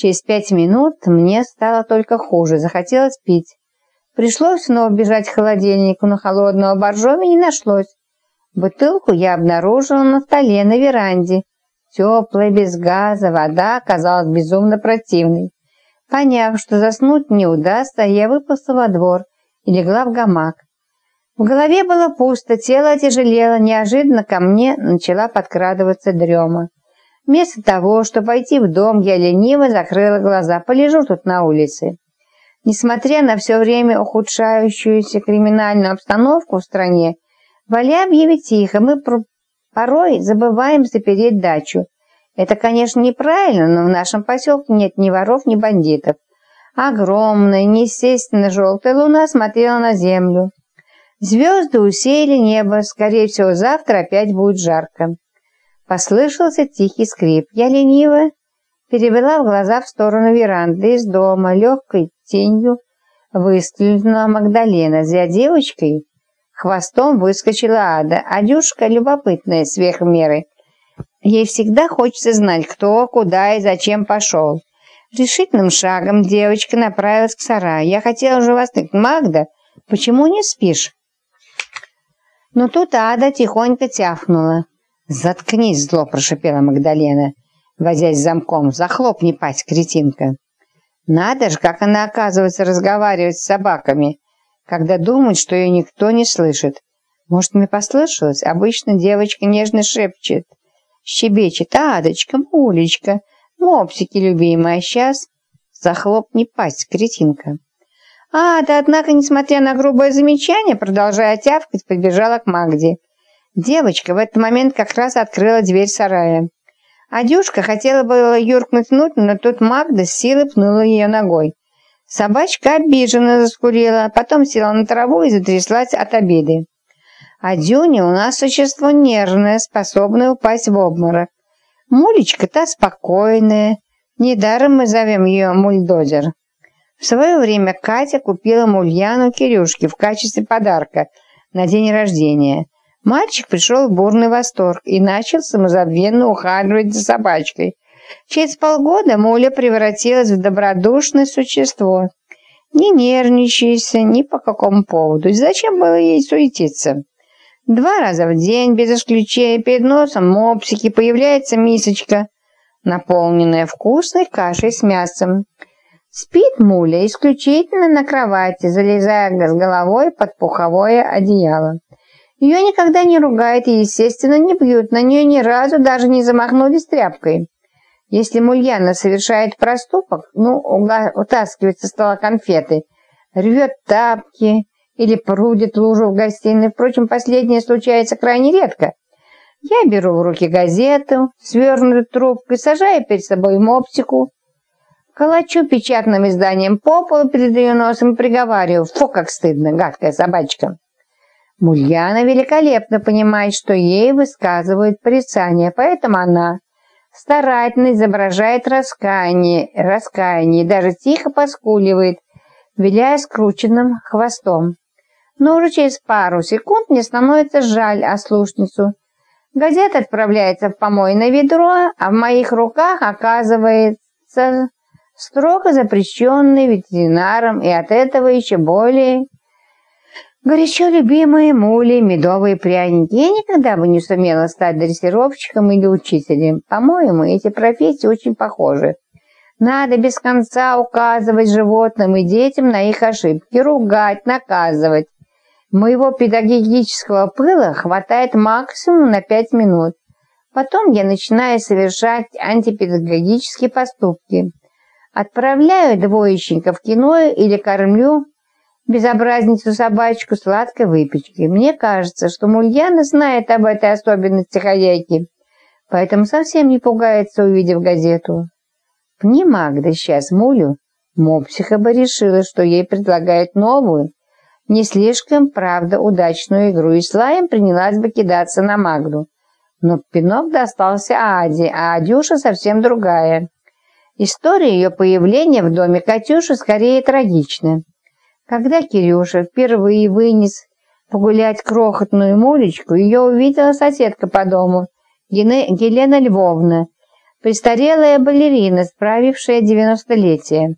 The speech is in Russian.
Через пять минут мне стало только хуже, захотелось пить. Пришлось снова бежать к холодильнику, но холодного боржоми не нашлось. Бутылку я обнаружила на столе на веранде. Теплая, без газа, вода оказалась безумно противной. Поняв, что заснуть не удастся, я выпала во двор и легла в гамак. В голове было пусто, тело отяжелело, неожиданно ко мне начала подкрадываться дрема. Вместо того, чтобы пойти в дом, я лениво закрыла глаза, полежу тут на улице. Несмотря на все время ухудшающуюся криминальную обстановку в стране, в Алябьеве тихо, мы порой забываем запереть дачу. Это, конечно, неправильно, но в нашем поселке нет ни воров, ни бандитов. Огромная, неестественно желтая луна смотрела на землю. Звезды усеяли небо, скорее всего, завтра опять будет жарко. Послышался тихий скрип. Я лениво перевела в глаза в сторону веранды из дома, легкой тенью выскользнула Магдалена. За девочкой хвостом выскочила Ада. Адюшка любопытная сверх меры. Ей всегда хочется знать, кто, куда и зачем пошел. Решительным шагом девочка направилась к сараю. Я хотела уже воскликнуть. «Магда, почему не спишь?» Но тут Ада тихонько тяфнула. «Заткнись, зло!» – прошипела Магдалена, возясь замком. «Захлопни пасть, кретинка!» Надо же, как она, оказывается, разговаривает с собаками, когда думает, что ее никто не слышит. Может, мне послышалось? Обычно девочка нежно шепчет, щебечет. «Адочка, мулечка, мопсики любимая, а сейчас захлопни пасть, кретинка!» А, да, однако, несмотря на грубое замечание, продолжая тявкать, подбежала к Магде. Девочка в этот момент как раз открыла дверь сарая. Адюшка хотела было юркнуть внутрь, но тут Магда с силой пнула ее ногой. Собачка обиженно заскурила, а потом села на траву и затряслась от обиды. А Дюня у нас существо нервное, способное упасть в обморок. Мулечка-то спокойная. Недаром мы зовем ее Мульдозер. В свое время Катя купила Мульяну Кирюшке в качестве подарка на день рождения. Мальчик пришел в бурный восторг и начал самозабвенно ухаживать за собачкой. Через полгода Муля превратилась в добродушное существо. Не нервничайся ни по какому поводу. Зачем было ей суетиться? Два раза в день, без исключения, перед носом мопсики появляется мисочка, наполненная вкусной кашей с мясом. Спит Муля исключительно на кровати, залезая с головой под пуховое одеяло. Ее никогда не ругают и, естественно, не бьют, на нее ни разу даже не замахнулись тряпкой. Если Мульяна совершает проступок, ну, утаскивает со стола конфеты, рвет тапки или прудит лужу в гостиной, впрочем, последнее случается крайне редко. Я беру в руки газету, свернутую трубкой, сажаю перед собой мопсику, колочу печатным изданием по полу перед ее носом и приговариваю, фу, как стыдно, гадкая собачка. Мульяна великолепно понимает, что ей высказывают порицание, поэтому она старательно изображает раскаяние, раскаяние даже тихо поскуливает, виляя скрученным хвостом. Но уже через пару секунд мне становится жаль ослушницу. Газета отправляется в помойное ведро, а в моих руках оказывается строго запрещенный ветеринаром и от этого еще более Горячо любимые мули, медовые пряники. Я никогда бы не сумела стать дрессировщиком или учителем. По-моему, эти профессии очень похожи. Надо без конца указывать животным и детям на их ошибки, ругать, наказывать. Моего педагогического пыла хватает максимум на пять минут. Потом я начинаю совершать антипедагогические поступки. Отправляю двоечника в кино или кормлю безобразницу собачку сладкой выпечки. Мне кажется, что Мульяна знает об этой особенности хозяйки, поэтому совсем не пугается, увидев газету. Пни Магда сейчас Мулю, мопсиха бы решила, что ей предлагают новую, не слишком, правда, удачную игру, и слаем принялась бы кидаться на Магду. Но пинок достался Аде, а Адюша совсем другая. История ее появления в доме Катюши скорее трагична. Когда Кирюша впервые вынес погулять крохотную мулечку, ее увидела соседка по дому, Елена Львовна. Престарелая балерина, справившая девяностолетие.